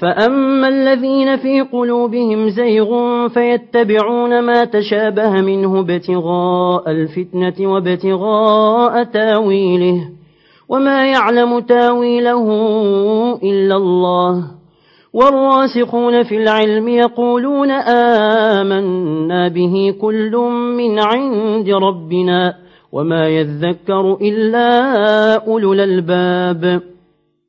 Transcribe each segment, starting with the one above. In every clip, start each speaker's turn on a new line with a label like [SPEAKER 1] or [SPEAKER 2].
[SPEAKER 1] فأما الذين في قلوبهم زيغ فيتبعون ما تشابه منه ابتغاء الفتنة وابتغاء تاويله وما يعلم تاويله إلا الله والراسخون في العلم يقولون آمنا به كل من عند ربنا وما يذكر إلا أولو الألباب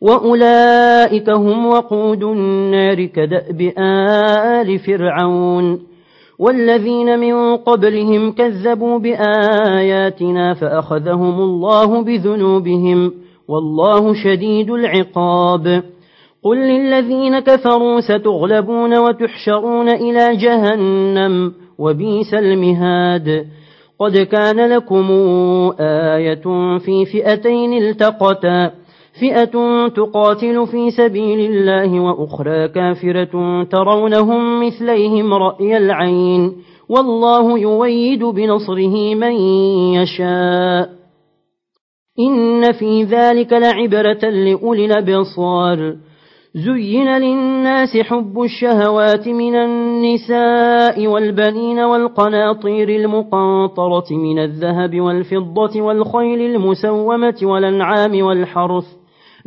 [SPEAKER 1] وأولئك هم وقود النار كدأب آل فرعون والذين من قبلهم كذبوا بآياتنا فأخذهم الله بذنوبهم والله شديد العقاب قل للذين كفروا ستغلبون وتحشرون إلى جهنم وبيس المهاد قد كان لكم آية في فئتين التقتا فئة تقاتل في سبيل الله وأخرى كافرة ترونهم مثليهم رأي العين والله يويد بنصره من يشاء إن في ذلك لعبرة لأولي الأبصار زين للناس حب الشهوات من النساء والبنين والقناطير المقنطرة من الذهب والفضة والخيل المسومة والأنعام والحرث